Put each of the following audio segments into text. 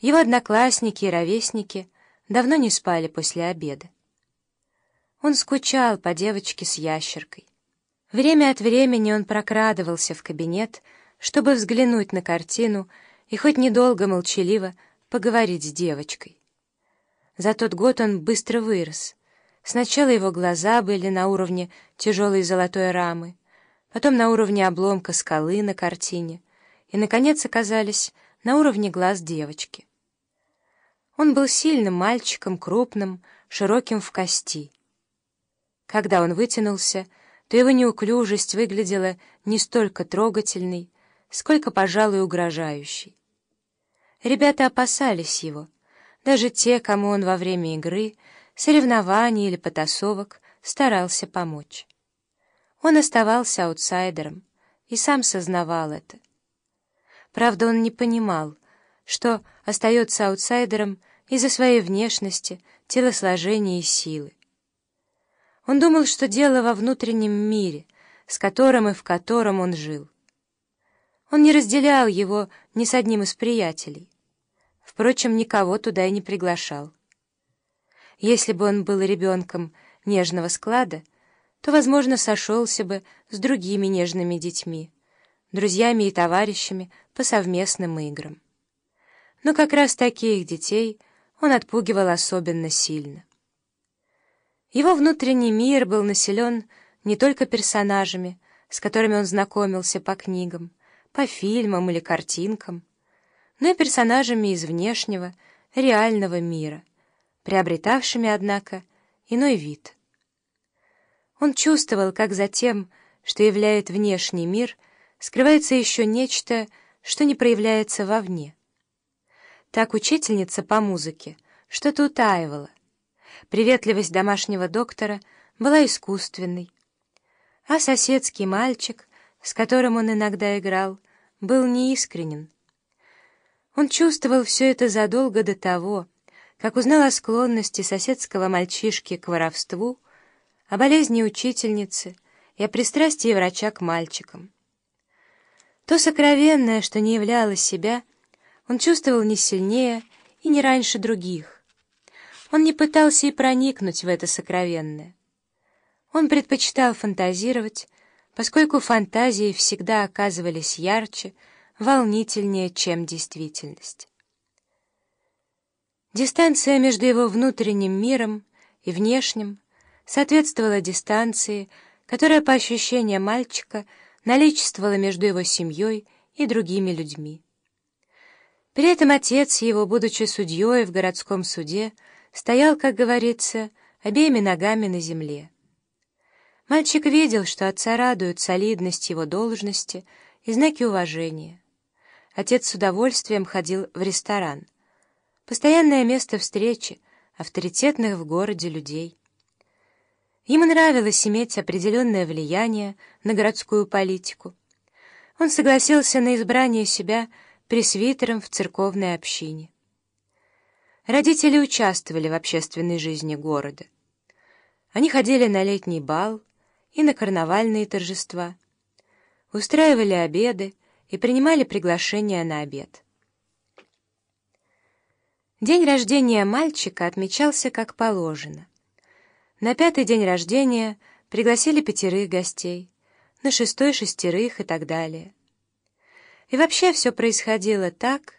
Его одноклассники и ровесники давно не спали после обеда. Он скучал по девочке с ящеркой. Время от времени он прокрадывался в кабинет, чтобы взглянуть на картину и хоть недолго молчаливо поговорить с девочкой. За тот год он быстро вырос. Сначала его глаза были на уровне тяжелой золотой рамы, потом на уровне обломка скалы на картине и, наконец, оказались на уровне глаз девочки. Он был сильным мальчиком, крупным, широким в кости. Когда он вытянулся, то его неуклюжесть выглядела не столько трогательной, сколько, пожалуй, угрожающей. Ребята опасались его, даже те, кому он во время игры, соревнований или потасовок старался помочь. Он оставался аутсайдером и сам сознавал это. Правда, он не понимал, что остается аутсайдером из-за своей внешности, телосложения и силы. Он думал, что дело во внутреннем мире, с которым и в котором он жил. Он не разделял его ни с одним из приятелей. Впрочем, никого туда и не приглашал. Если бы он был ребенком нежного склада, то, возможно, сошелся бы с другими нежными детьми, друзьями и товарищами по совместным играм. Но как раз таких детей он отпугивал особенно сильно. Его внутренний мир был населен не только персонажами, с которыми он знакомился по книгам, по фильмам или картинкам, но и персонажами из внешнего, реального мира, приобретавшими, однако, иной вид. Он чувствовал, как за тем, что являет внешний мир, скрывается еще нечто, что не проявляется вовне. Так учительница по музыке что-то утаивала. Приветливость домашнего доктора была искусственной. А соседский мальчик, с которым он иногда играл, был неискренен. Он чувствовал все это задолго до того, как узнал о склонности соседского мальчишки к воровству, о болезни учительницы и о пристрастии врача к мальчикам. То сокровенное, что не являло себя, он чувствовал не сильнее и не раньше других. Он не пытался и проникнуть в это сокровенное. Он предпочитал фантазировать, поскольку фантазии всегда оказывались ярче, волнительнее, чем действительность. Дистанция между его внутренним миром и внешним соответствовала дистанции, которая, по ощущениям мальчика, наличествовала между его семьей и другими людьми. При этом отец его, будучи судьей в городском суде, стоял, как говорится, обеими ногами на земле. Мальчик видел, что отца радует солидность его должности и знаки уважения. Отец с удовольствием ходил в ресторан. Постоянное место встречи авторитетных в городе людей. Ему нравилось иметь определенное влияние на городскую политику. Он согласился на избрание себя пресвитером в церковной общине. Родители участвовали в общественной жизни города. Они ходили на летний бал и на карнавальные торжества, устраивали обеды и принимали приглашения на обед. День рождения мальчика отмечался как положено. На пятый день рождения пригласили пятерых гостей, на шестой — шестерых и так далее. И вообще все происходило так,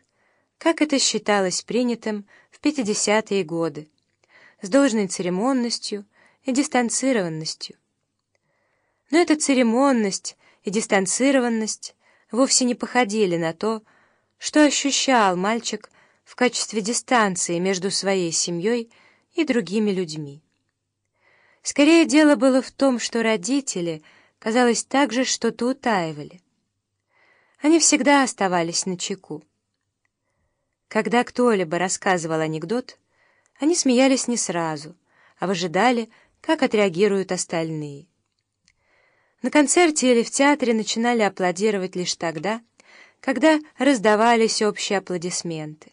как это считалось принятым в 50-е годы, с должной церемонностью и дистанцированностью. Но эта церемонность и дистанцированность вовсе не походили на то, что ощущал мальчик в качестве дистанции между своей семьей и другими людьми. Скорее дело было в том, что родители, казалось, также что-то утаивали. Они всегда оставались на чеку. Когда кто-либо рассказывал анекдот, они смеялись не сразу, а выжидали, как отреагируют остальные. На концерте или в театре начинали аплодировать лишь тогда, когда раздавались общие аплодисменты.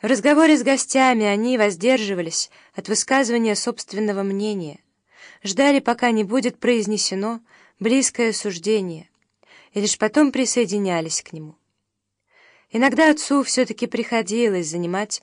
В разговоре с гостями они воздерживались от высказывания собственного мнения, ждали, пока не будет произнесено близкое суждение, и лишь потом присоединялись к нему. Иногда отцу все-таки приходилось занимать